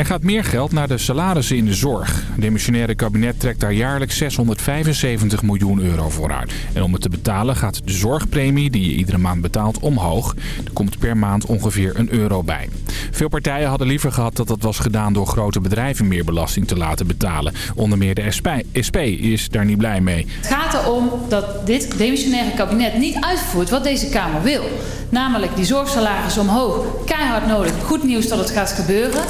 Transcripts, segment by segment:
Er gaat meer geld naar de salarissen in de zorg. Het demissionaire kabinet trekt daar jaarlijks 675 miljoen euro voor uit. En om het te betalen gaat de zorgpremie die je iedere maand betaalt omhoog. Er komt per maand ongeveer een euro bij. Veel partijen hadden liever gehad dat dat was gedaan door grote bedrijven meer belasting te laten betalen. Onder meer de SP, SP is daar niet blij mee. Het gaat erom dat dit demissionaire kabinet niet uitvoert wat deze Kamer wil. Namelijk die zorgsalaris omhoog. Keihard nodig. Goed nieuws dat het gaat gebeuren.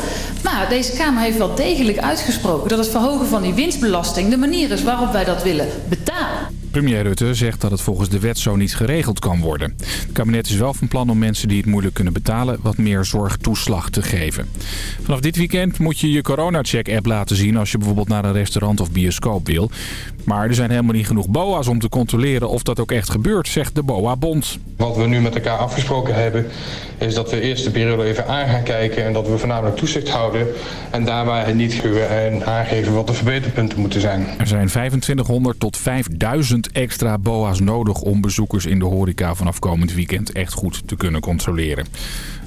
Maar deze Kamer heeft wel degelijk uitgesproken dat het verhogen van die winstbelasting de manier is waarop wij dat willen betalen. Premier Rutte zegt dat het volgens de wet zo niet geregeld kan worden. Het kabinet is wel van plan om mensen die het moeilijk kunnen betalen... wat meer zorgtoeslag te geven. Vanaf dit weekend moet je je corona-check-app laten zien... als je bijvoorbeeld naar een restaurant of bioscoop wil. Maar er zijn helemaal niet genoeg BOA's om te controleren of dat ook echt gebeurt, zegt de BOA-bond. Wat we nu met elkaar afgesproken hebben... is dat we eerst de periode even aan gaan kijken... en dat we voornamelijk toezicht houden... en daarbij niet en aangeven wat de verbeterpunten moeten zijn. Er zijn 2500 tot 5000 extra BOA's nodig om bezoekers in de horeca vanaf komend weekend echt goed te kunnen controleren.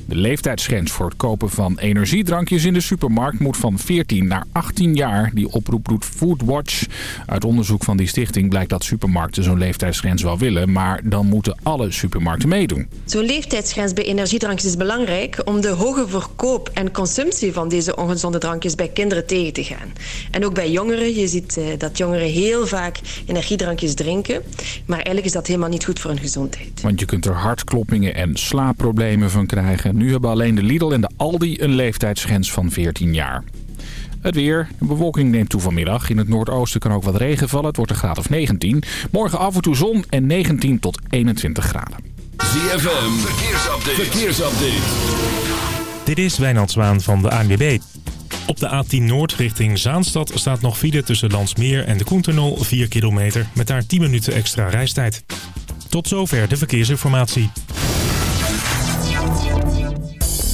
De leeftijdsgrens voor het kopen van energiedrankjes in de supermarkt moet van 14 naar 18 jaar. Die oproep doet Foodwatch. Uit onderzoek van die stichting blijkt dat supermarkten zo'n leeftijdsgrens wel willen. Maar dan moeten alle supermarkten meedoen. Zo'n leeftijdsgrens bij energiedrankjes is belangrijk om de hoge verkoop en consumptie van deze ongezonde drankjes bij kinderen tegen te gaan. En ook bij jongeren. Je ziet eh, dat jongeren heel vaak energiedrankjes drinken. Maar eigenlijk is dat helemaal niet goed voor hun gezondheid. Want je kunt er hartkloppingen en slaapproblemen van krijgen. Nu hebben alleen de Lidl en de Aldi een leeftijdsgrens van 14 jaar. Het weer. De bewolking neemt toe vanmiddag. In het noordoosten kan ook wat regen vallen. Het wordt een graad of 19. Morgen af en toe zon en 19 tot 21 graden. ZFM. Verkeersupdate. Verkeersupdate. Dit is Wijnand Zwaan van de ANWB. Op de A10 Noord richting Zaanstad staat nog file tussen Landsmeer en de Koentunnel 4 kilometer. Met daar 10 minuten extra reistijd. Tot zover de verkeersinformatie.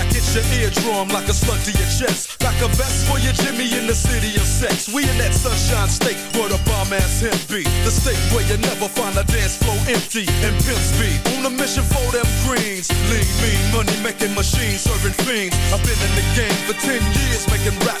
track hits your eardrum like a slug to your chest. Like a vest for your Jimmy in the city of sex. We in that sunshine state where the bomb ass him be. The state where you never find a dance floor empty and pimp speed. On a mission for them greens. Lean, mean, money making machines serving fiends. I've been in the game for 10 years making rap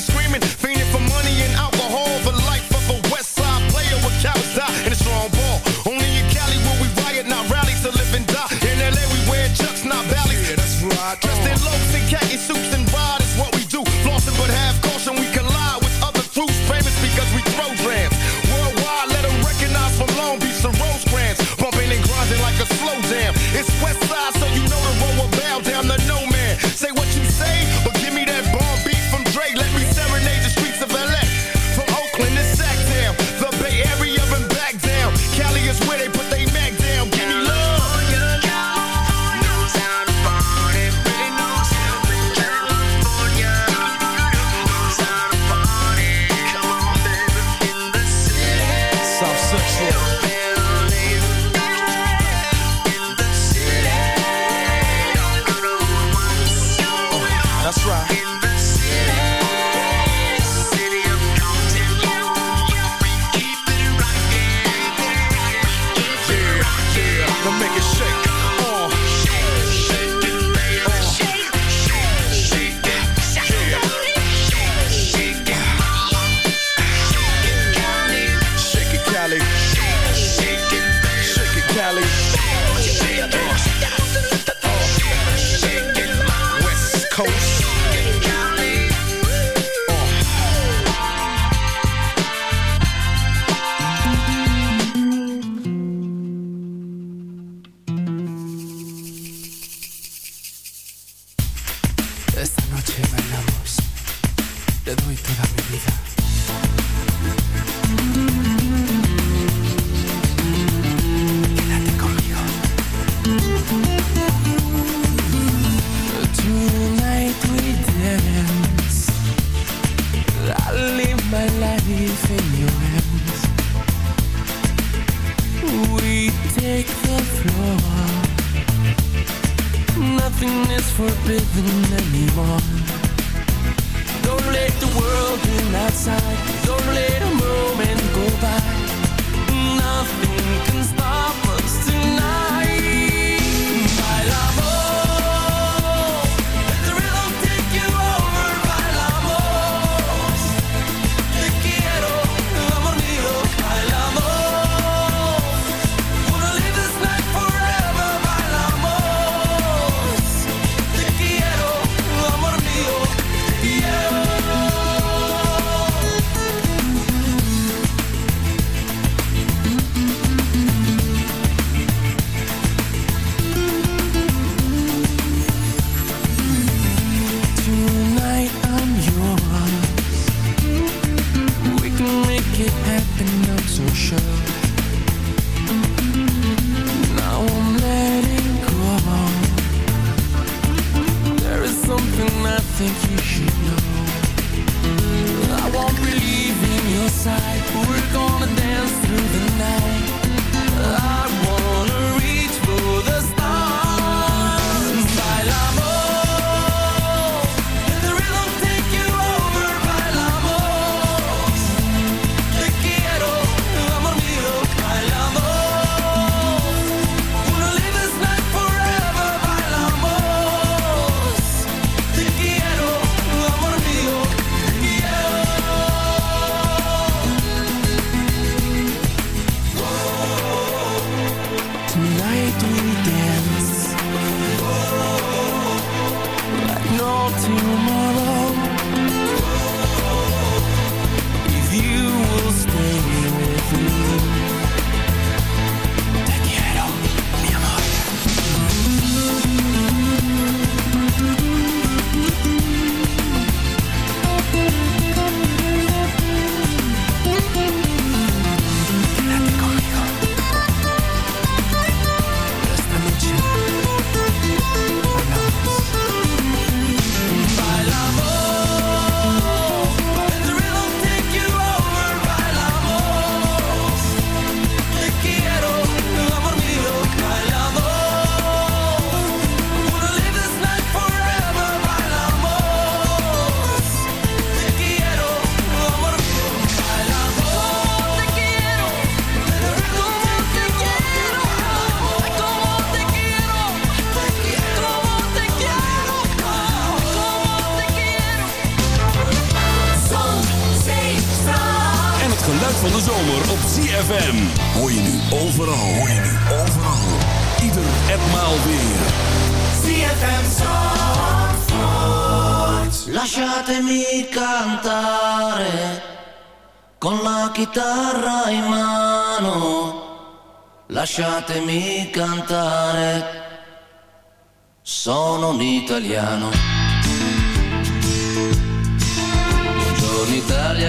she screaming. Te doy toda mi vida.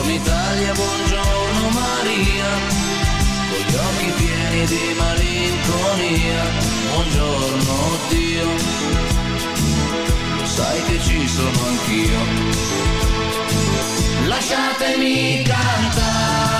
Buongiorno Italia, buongiorno Maria, con gli occhi pieni di malinconia, buongiorno Dio, lo sai che ci sono anch'io. Lasciatemi cantare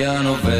ינובב.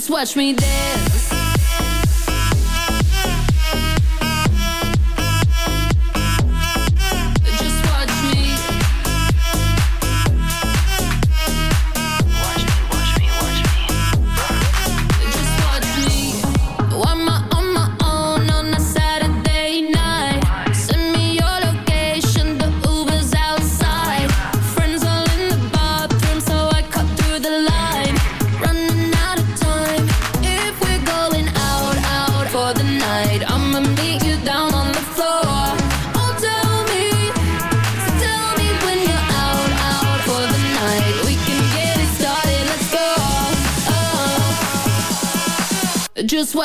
Just watch me dance.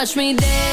touch me there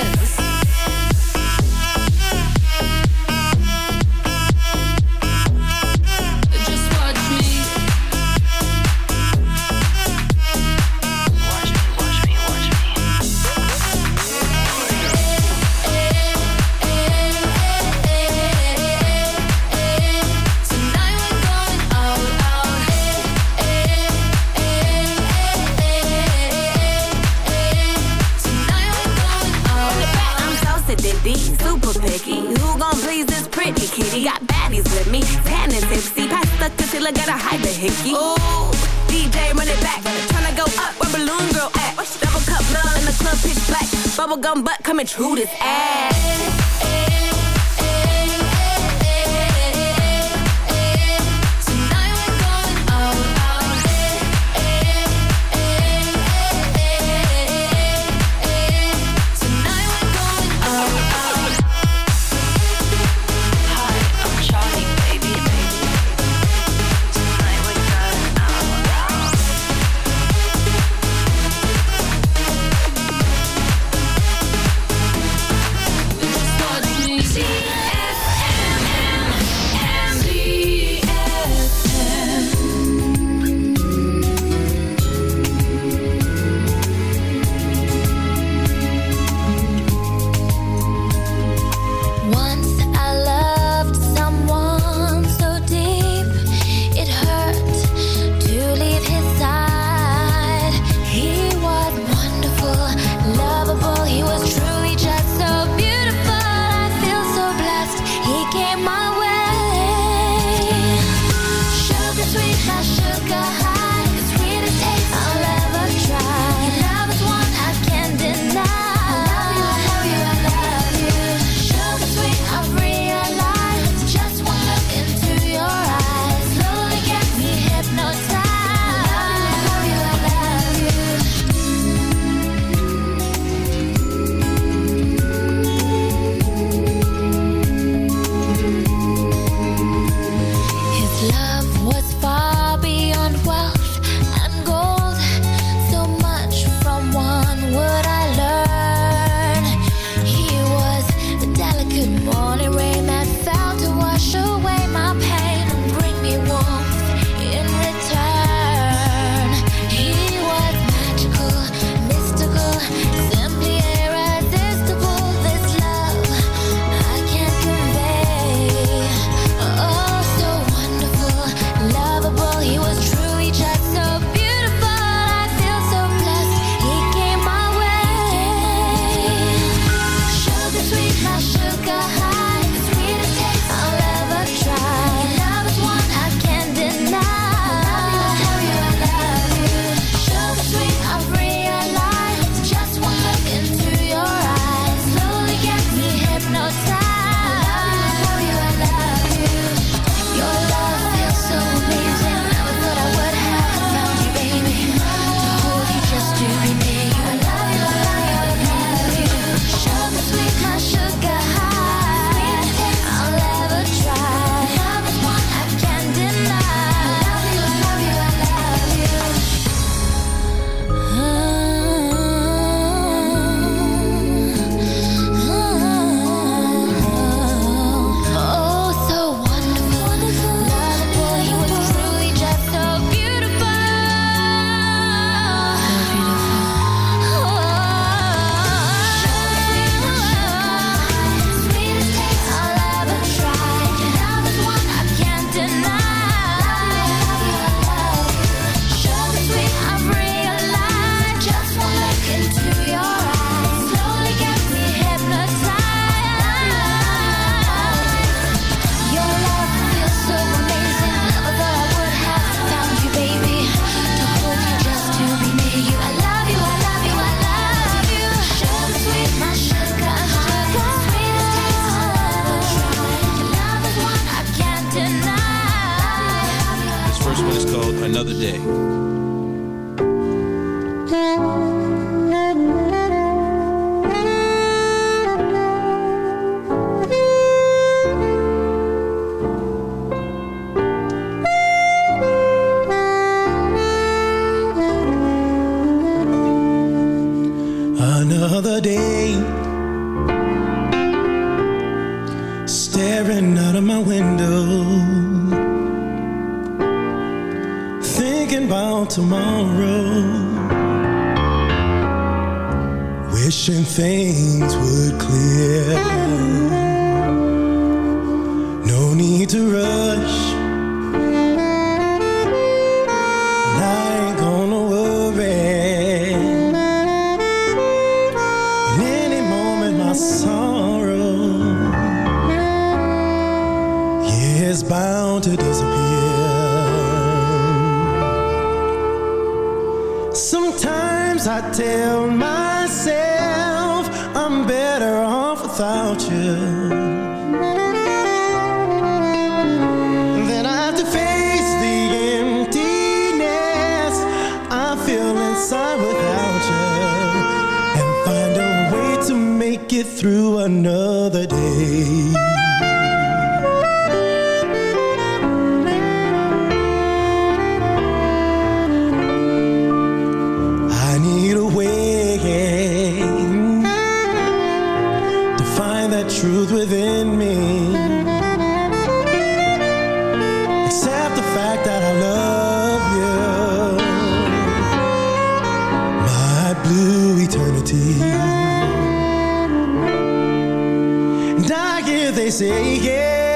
say, yeah,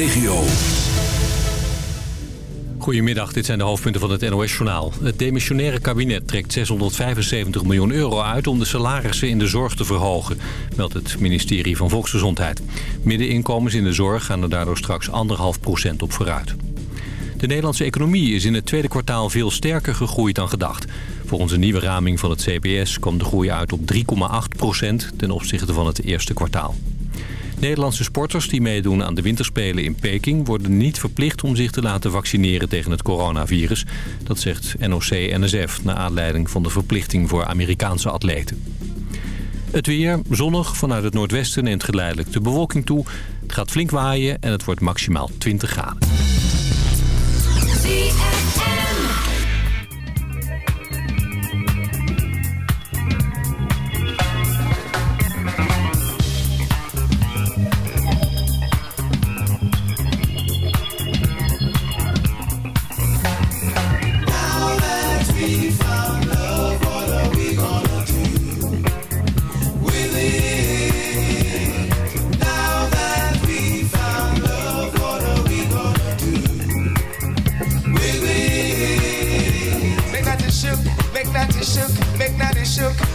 regio. Goedemiddag, dit zijn de hoofdpunten van het NOS-journaal. Het demissionaire kabinet trekt 675 miljoen euro uit... om de salarissen in de zorg te verhogen, meldt het ministerie van Volksgezondheid. Middeninkomens in de zorg gaan er daardoor straks 1,5% op vooruit. De Nederlandse economie is in het tweede kwartaal veel sterker gegroeid dan gedacht. Volgens een nieuwe raming van het CBS kwam de groei uit op 3,8% ten opzichte van het eerste kwartaal. Nederlandse sporters die meedoen aan de winterspelen in Peking... worden niet verplicht om zich te laten vaccineren tegen het coronavirus. Dat zegt NOC-NSF naar aanleiding van de verplichting voor Amerikaanse atleten. Het weer, zonnig, vanuit het noordwesten neemt geleidelijk de bewolking toe. Het gaat flink waaien en het wordt maximaal 20 graden.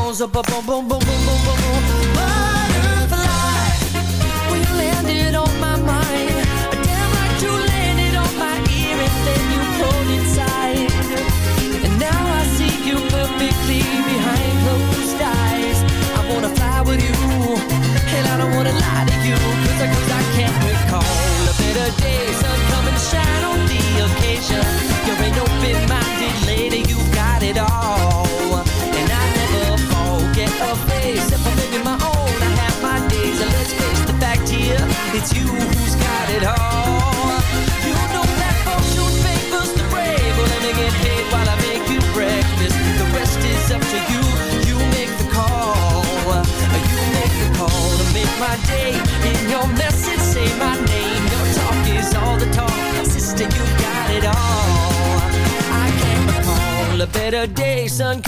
bones, boom, boom, boom, boom, boom, boom, boom, butterfly. When you landed on my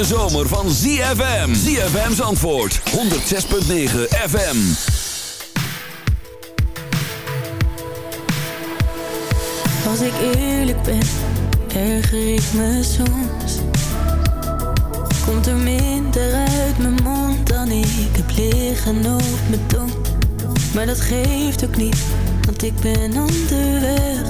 hete zomer van ZFM. ZFM's antwoord, 106.9 FM. Als ik eerlijk ben, erger ik me soms. Komt er minder uit mijn mond dan ik heb liggen op mijn tong. Maar dat geeft ook niet, want ik ben onderweg.